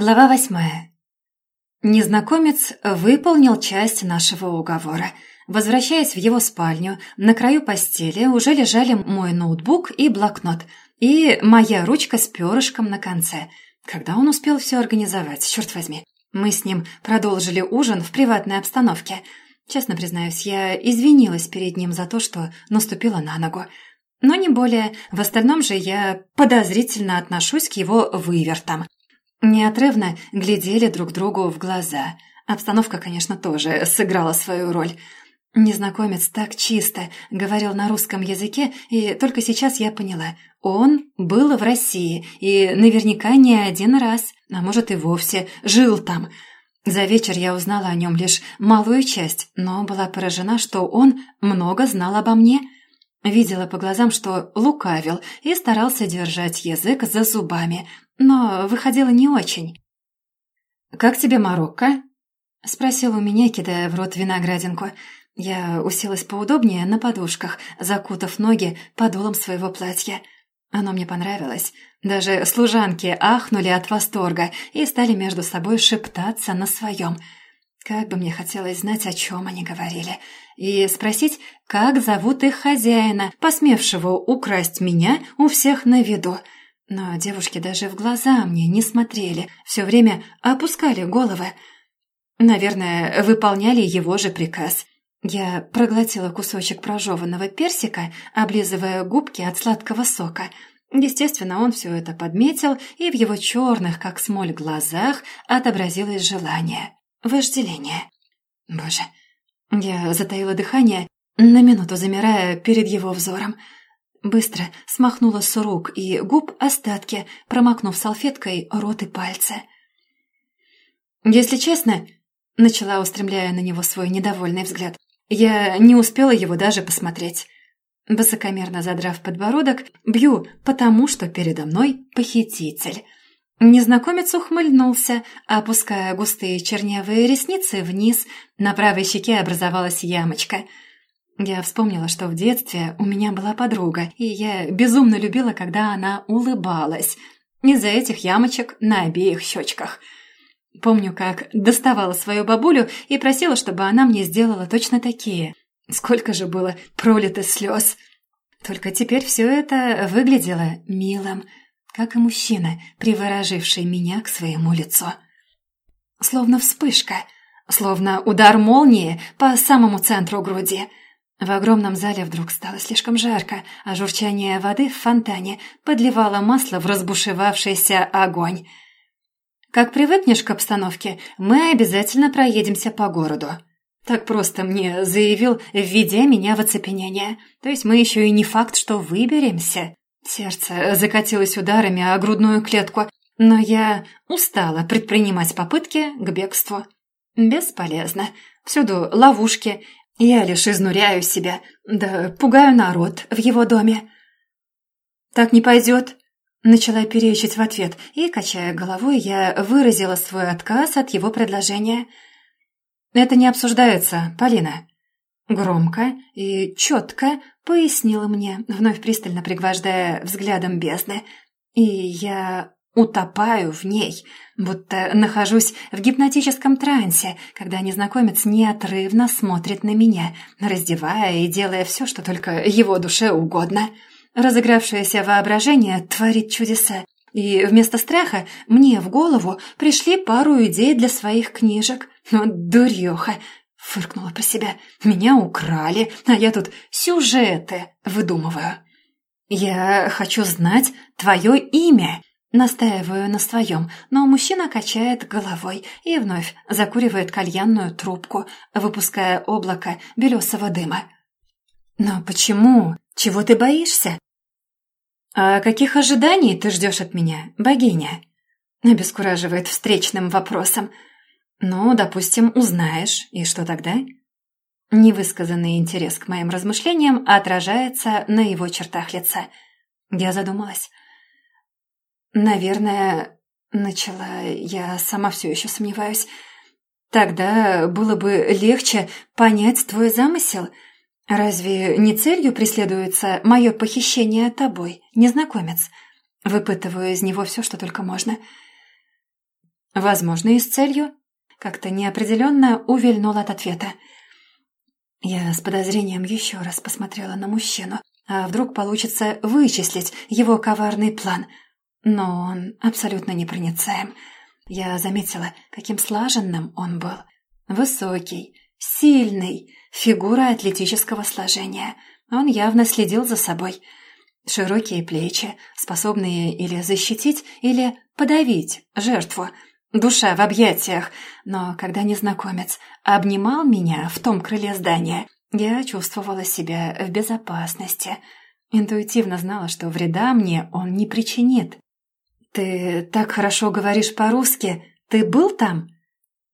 Глава восьмая. Незнакомец выполнил часть нашего уговора. Возвращаясь в его спальню, на краю постели уже лежали мой ноутбук и блокнот, и моя ручка с перышком на конце. Когда он успел все организовать, черт возьми. Мы с ним продолжили ужин в приватной обстановке. Честно признаюсь, я извинилась перед ним за то, что наступила на ногу. Но не более. В остальном же я подозрительно отношусь к его вывертам. Неотрывно глядели друг другу в глаза. Обстановка, конечно, тоже сыграла свою роль. Незнакомец так чисто говорил на русском языке, и только сейчас я поняла. Он был в России, и наверняка не один раз, а может и вовсе жил там. За вечер я узнала о нем лишь малую часть, но была поражена, что он много знал обо мне. Видела по глазам, что лукавил и старался держать язык за зубами, но выходило не очень. «Как тебе Марокко?» — спросил у меня, кидая в рот виноградинку. Я уселась поудобнее на подушках, закутав ноги подолом своего платья. Оно мне понравилось. Даже служанки ахнули от восторга и стали между собой шептаться на своем. Как бы мне хотелось знать, о чем они говорили, и спросить, как зовут их хозяина, посмевшего украсть меня у всех на виду — но девушки даже в глаза мне не смотрели, все время опускали головы. Наверное, выполняли его же приказ. Я проглотила кусочек прожеванного персика, облизывая губки от сладкого сока. Естественно, он все это подметил, и в его черных, как смоль, глазах отобразилось желание, вожделение. Боже, я затаила дыхание, на минуту замирая перед его взором — Быстро смахнула с рук и губ остатки, промокнув салфеткой рот и пальцы. «Если честно», — начала, устремляя на него свой недовольный взгляд, «я не успела его даже посмотреть». Высокомерно задрав подбородок, бью, потому что передо мной похититель. Незнакомец ухмыльнулся, опуская густые чернявые ресницы вниз, на правой щеке образовалась ямочка — я вспомнила, что в детстве у меня была подруга, и я безумно любила, когда она улыбалась. Из-за этих ямочек на обеих щечках. Помню, как доставала свою бабулю и просила, чтобы она мне сделала точно такие. Сколько же было пролито слез. Только теперь все это выглядело милым, как и мужчина, привороживший меня к своему лицу. Словно вспышка, словно удар молнии по самому центру груди — в огромном зале вдруг стало слишком жарко, а журчание воды в фонтане подливало масло в разбушевавшийся огонь. «Как привыкнешь к обстановке, мы обязательно проедемся по городу», так просто мне заявил, введя меня в оцепенение. То есть мы еще и не факт, что выберемся. Сердце закатилось ударами о грудную клетку, но я устала предпринимать попытки к бегству. Бесполезно. Всюду ловушки, я лишь изнуряю себя, да пугаю народ в его доме. «Так не пойдет», — начала перечить в ответ, и, качая головой, я выразила свой отказ от его предложения. «Это не обсуждается, Полина». Громко и четко пояснила мне, вновь пристально пригвождая взглядом бездны. И я утопаю в ней, будто нахожусь в гипнотическом трансе, когда незнакомец неотрывно смотрит на меня, раздевая и делая все, что только его душе угодно. Разыгравшееся воображение творит чудеса, и вместо страха мне в голову пришли пару идей для своих книжек. Но дурёха! Фыркнула про себя. Меня украли, а я тут сюжеты выдумываю. «Я хочу знать твое имя», Настаиваю на своем, но мужчина качает головой и вновь закуривает кальянную трубку, выпуская облако белесого дыма. «Но почему? Чего ты боишься?» «А каких ожиданий ты ждешь от меня, богиня?» Обескураживает встречным вопросом. «Ну, допустим, узнаешь, и что тогда?» Невысказанный интерес к моим размышлениям отражается на его чертах лица. Я задумалась. «Наверное, начала я сама все еще сомневаюсь. Тогда было бы легче понять твой замысел. Разве не целью преследуется мое похищение тобой, незнакомец? Выпытываю из него все, что только можно». Возможно, и с целью. Как-то неопределенно увильнул от ответа. Я с подозрением еще раз посмотрела на мужчину. А вдруг получится вычислить его коварный план? Но он абсолютно непроницаем. Я заметила, каким слаженным он был. Высокий, сильный, фигура атлетического сложения. Он явно следил за собой. Широкие плечи, способные или защитить, или подавить жертву. Душа в объятиях. Но когда незнакомец обнимал меня в том крыле здания, я чувствовала себя в безопасности. Интуитивно знала, что вреда мне он не причинит. «Ты так хорошо говоришь по-русски. Ты был там?»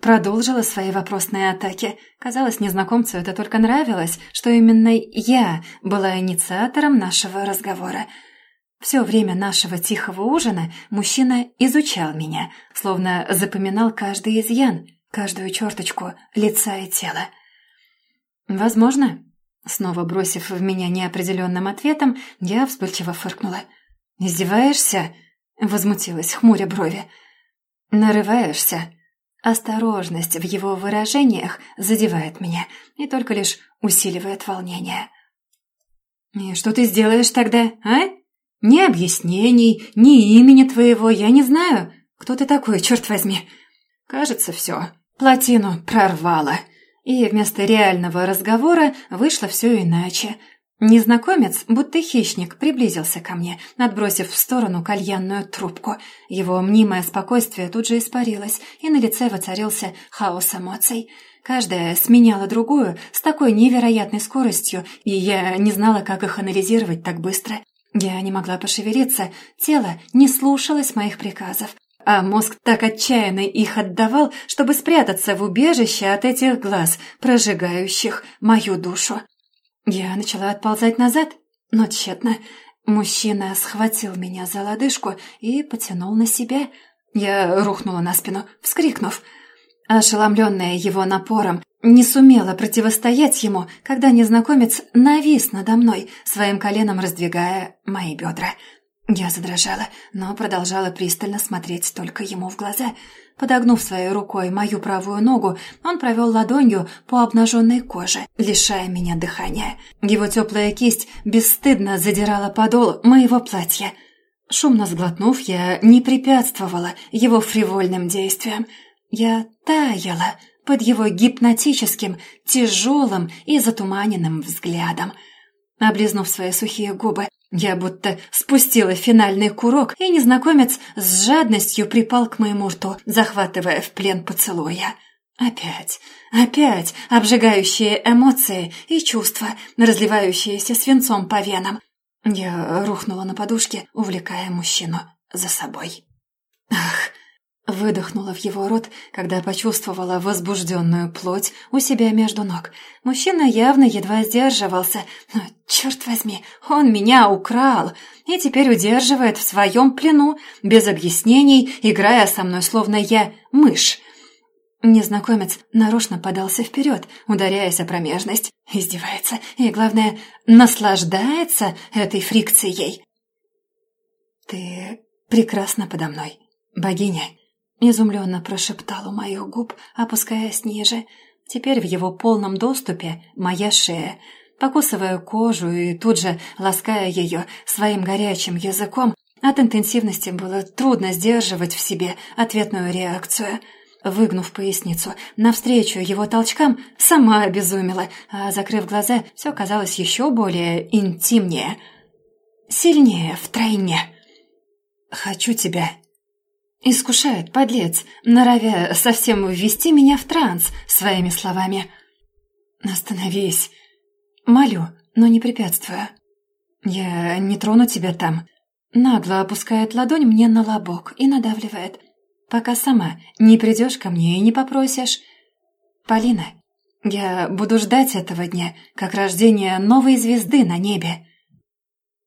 Продолжила свои вопросные атаки. Казалось, незнакомцу это только нравилось, что именно я была инициатором нашего разговора. Все время нашего тихого ужина мужчина изучал меня, словно запоминал каждый изъян, каждую черточку лица и тела. «Возможно». Снова бросив в меня неопределенным ответом, я вспыльчиво фыркнула. «Издеваешься?» — возмутилась, хмуря брови. «Нарываешься?» Осторожность в его выражениях задевает меня и только лишь усиливает волнение. «И что ты сделаешь тогда, а? Ни объяснений, ни имени твоего я не знаю. Кто ты такой, черт возьми?» «Кажется, все. Плотину прорвало». И вместо реального разговора вышло все иначе. Незнакомец, будто хищник, приблизился ко мне, отбросив в сторону кальянную трубку. Его мнимое спокойствие тут же испарилось, и на лице воцарился хаос эмоций. Каждая сменяла другую с такой невероятной скоростью, и я не знала, как их анализировать так быстро. Я не могла пошевелиться, тело не слушалось моих приказов а мозг так отчаянно их отдавал, чтобы спрятаться в убежище от этих глаз, прожигающих мою душу. Я начала отползать назад, но тщетно. Мужчина схватил меня за лодыжку и потянул на себя. Я рухнула на спину, вскрикнув. Ошеломленная его напором, не сумела противостоять ему, когда незнакомец навис надо мной, своим коленом раздвигая мои бедра. Я задрожала, но продолжала пристально смотреть только ему в глаза. Подогнув своей рукой мою правую ногу, он провел ладонью по обнаженной коже, лишая меня дыхания. Его теплая кисть бесстыдно задирала подол моего платья. Шумно сглотнув, я не препятствовала его фривольным действиям. Я таяла под его гипнотическим, тяжелым и затуманенным взглядом. Облизнув свои сухие губы, я будто спустила финальный курок, и незнакомец с жадностью припал к моему рту, захватывая в плен поцелуя. Опять, опять обжигающие эмоции и чувства, разливающиеся свинцом по венам. Я рухнула на подушке, увлекая мужчину за собой. Ах, Выдохнула в его рот, когда почувствовала возбужденную плоть у себя между ног. Мужчина явно едва сдерживался, но, черт возьми, он меня украл и теперь удерживает в своем плену, без объяснений, играя со мной, словно я мышь. Незнакомец нарочно подался вперед, ударяясь о промежность, издевается и, главное, наслаждается этой фрикцией. «Ты прекрасна подо мной, богиня», Изумленно прошептал у моих губ, опускаясь ниже. Теперь в его полном доступе моя шея. Покусывая кожу и тут же лаская ее своим горячим языком, от интенсивности было трудно сдерживать в себе ответную реакцию. Выгнув поясницу навстречу его толчкам, сама обезумела, а, закрыв глаза, все казалось еще более интимнее. Сильнее втройне. «Хочу тебя», Искушает, подлец, норовя совсем ввести меня в транс своими словами. «Остановись. Молю, но не препятствую. Я не трону тебя там». Нагло опускает ладонь мне на лобок и надавливает. «Пока сама не придешь ко мне и не попросишь». «Полина, я буду ждать этого дня, как рождение новой звезды на небе».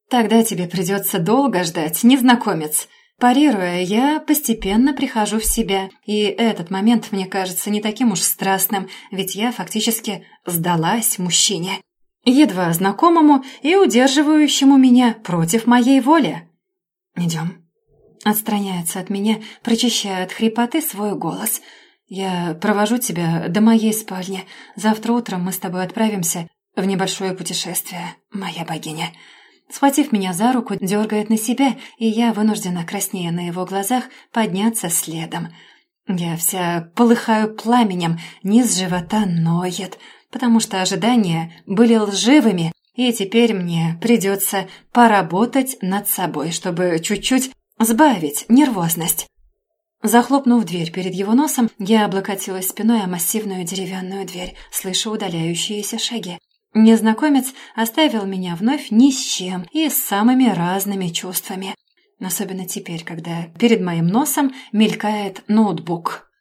«Тогда тебе придется долго ждать, незнакомец», Парируя, я постепенно прихожу в себя, и этот момент мне кажется не таким уж страстным, ведь я фактически сдалась мужчине, едва знакомому и удерживающему меня против моей воли. «Идем». Отстраняется от меня, прочищая от хрипоты свой голос. «Я провожу тебя до моей спальни. Завтра утром мы с тобой отправимся в небольшое путешествие, моя богиня». Схватив меня за руку, дергает на себя, и я, вынуждена краснея на его глазах, подняться следом. Я вся полыхаю пламенем, низ живота ноет, потому что ожидания были лживыми, и теперь мне придется поработать над собой, чтобы чуть-чуть сбавить нервозность. Захлопнув дверь перед его носом, я облокотилась спиной о массивную деревянную дверь, слыша удаляющиеся шаги. Незнакомец оставил меня вновь ни с чем и с самыми разными чувствами. Особенно теперь, когда перед моим носом мелькает ноутбук.